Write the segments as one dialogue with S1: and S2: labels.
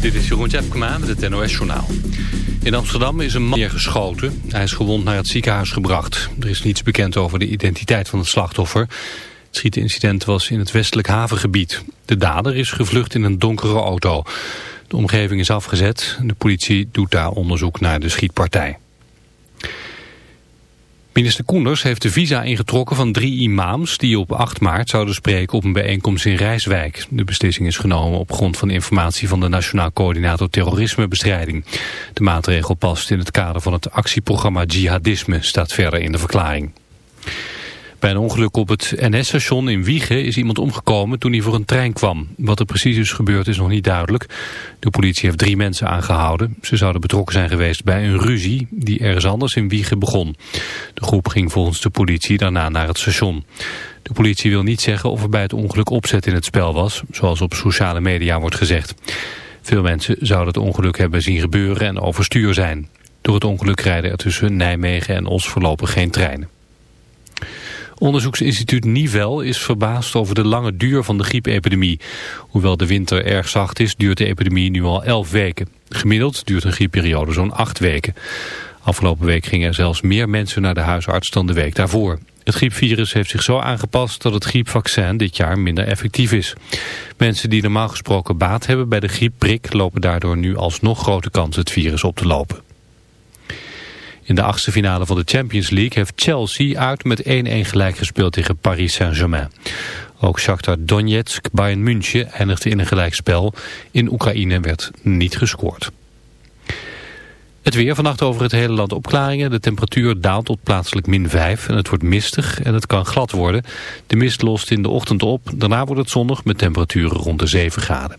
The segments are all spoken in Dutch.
S1: Dit is Jeroen Tjepkema met het NOS-journaal. In Amsterdam is een man neergeschoten. Hij is gewond naar het ziekenhuis gebracht. Er is niets bekend over de identiteit van het slachtoffer. Het schietincident was in het westelijk havengebied. De dader is gevlucht in een donkere auto. De omgeving is afgezet. De politie doet daar onderzoek naar de schietpartij. Minister Koenders heeft de visa ingetrokken van drie imams die op 8 maart zouden spreken op een bijeenkomst in Rijswijk. De beslissing is genomen op grond van informatie van de Nationaal Coördinator Terrorismebestrijding. De maatregel past in het kader van het actieprogramma Jihadisme, staat verder in de verklaring. Bij een ongeluk op het NS-station in Wiegen is iemand omgekomen toen hij voor een trein kwam. Wat er precies is gebeurd is nog niet duidelijk. De politie heeft drie mensen aangehouden. Ze zouden betrokken zijn geweest bij een ruzie die ergens anders in Wiegen begon. De groep ging volgens de politie daarna naar het station. De politie wil niet zeggen of er bij het ongeluk opzet in het spel was, zoals op sociale media wordt gezegd. Veel mensen zouden het ongeluk hebben zien gebeuren en overstuur zijn. Door het ongeluk rijden er tussen Nijmegen en Os voorlopig geen treinen. Onderzoeksinstituut Nivel is verbaasd over de lange duur van de griepepidemie. Hoewel de winter erg zacht is, duurt de epidemie nu al 11 weken. Gemiddeld duurt een griepperiode zo'n 8 weken. Afgelopen week gingen er zelfs meer mensen naar de huisarts dan de week daarvoor. Het griepvirus heeft zich zo aangepast dat het griepvaccin dit jaar minder effectief is. Mensen die normaal gesproken baat hebben bij de griepprik lopen daardoor nu alsnog grote kans het virus op te lopen. In de achtste finale van de Champions League heeft Chelsea uit met 1-1 gelijk gespeeld tegen Paris Saint-Germain. Ook Shakhtar Donetsk, Bayern München eindigde in een gelijkspel. In Oekraïne werd niet gescoord. Het weer vannacht over het hele land opklaringen. De temperatuur daalt tot plaatselijk min 5 en het wordt mistig en het kan glad worden. De mist lost in de ochtend op. Daarna wordt het zonnig met temperaturen rond de 7 graden.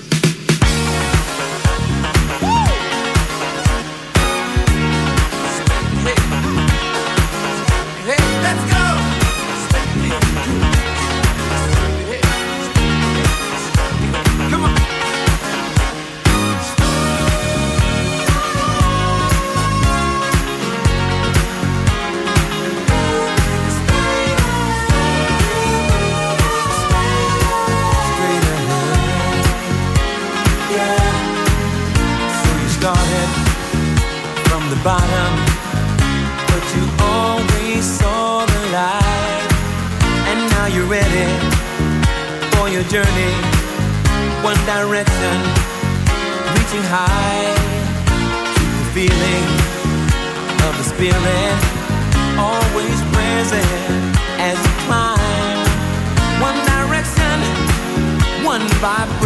S2: Spirit always present as you climb. One direction, one vibration.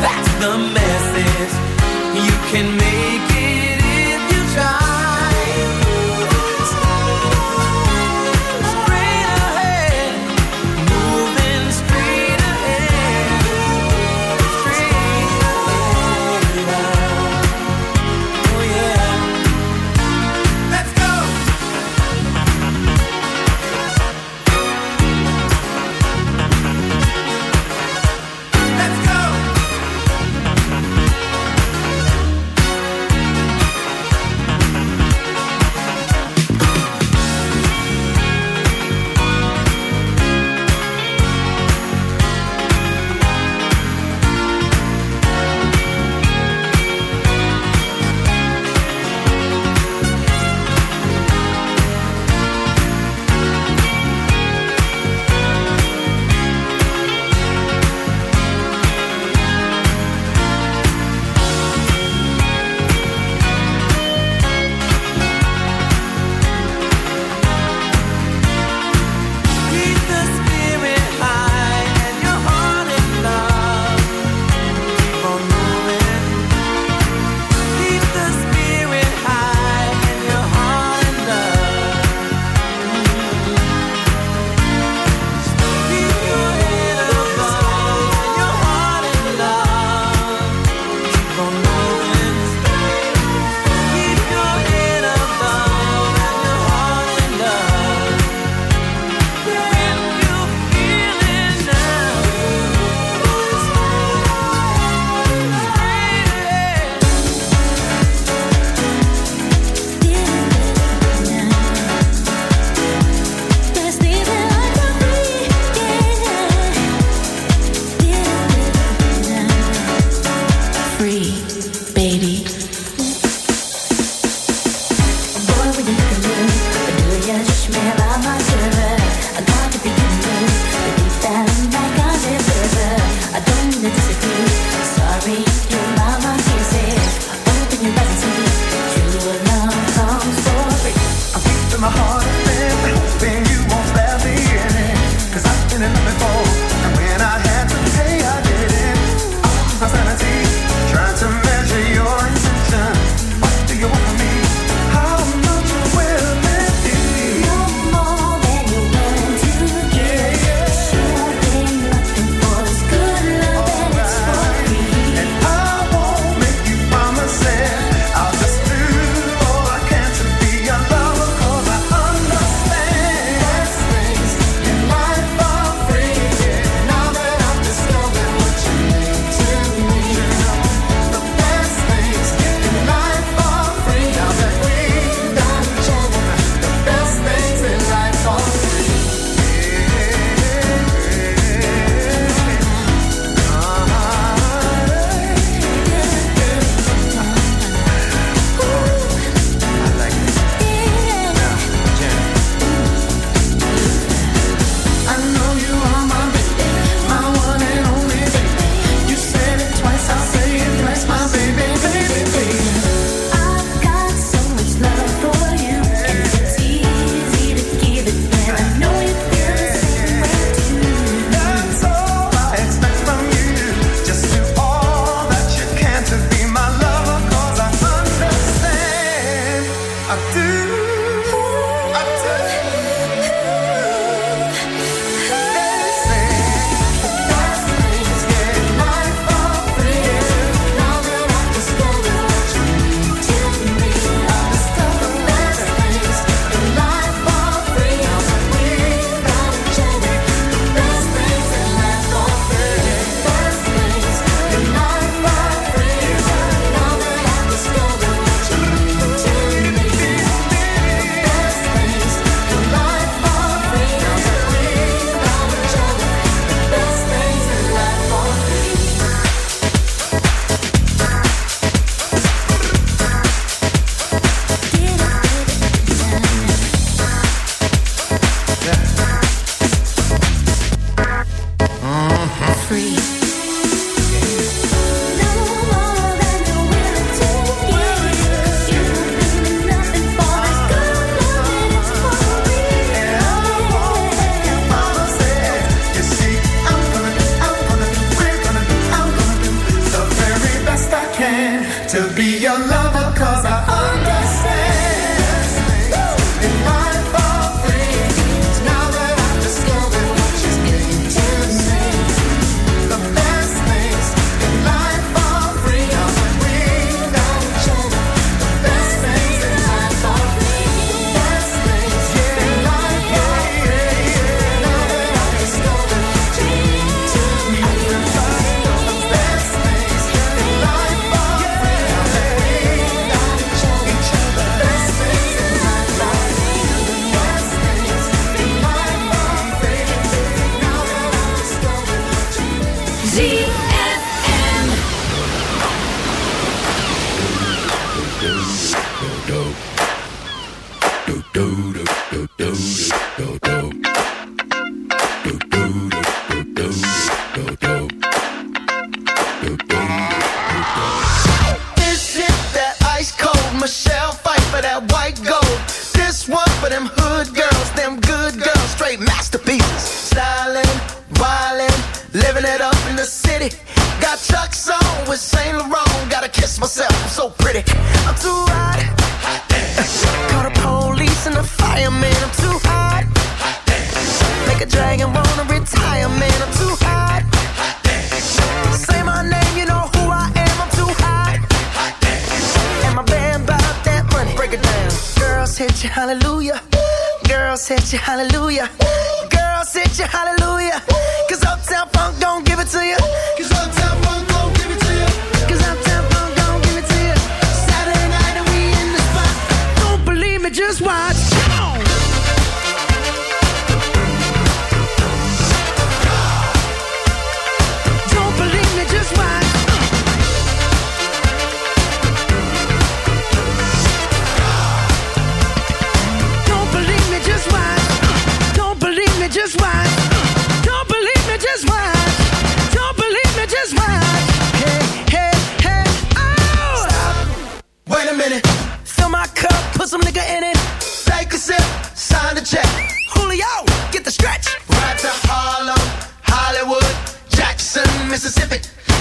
S2: That's the message. You can make it if you try.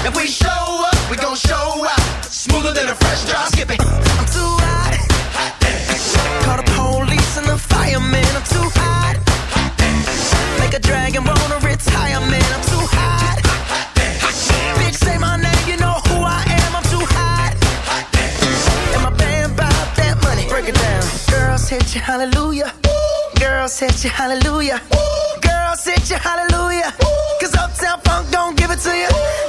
S3: If we show up, we gon' show out. Smoother than a fresh drop skipping. I'm too hot. hot Call the police and the fireman. I'm too hot. hot Make a dragon wanna retire, man. I'm too hot. hot Bitch, say my name, you know who I am. I'm too hot. hot and my band bought that money. Break it down. Girls hit you, hallelujah. Girls hit you, hallelujah. Girls hit you, hallelujah. Cause Uptown Funk don't give it to you. Cause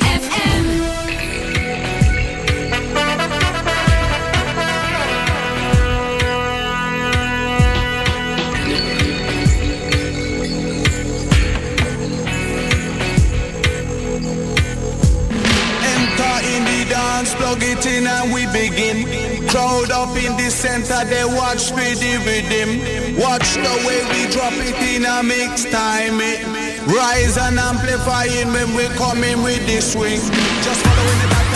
S4: Plug it in and we begin. Crowd up in the center, they watch for the rhythm. Watch the way we drop it in a mix time. It rise and amplifying when we come in with the swing. Just following the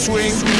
S4: swing.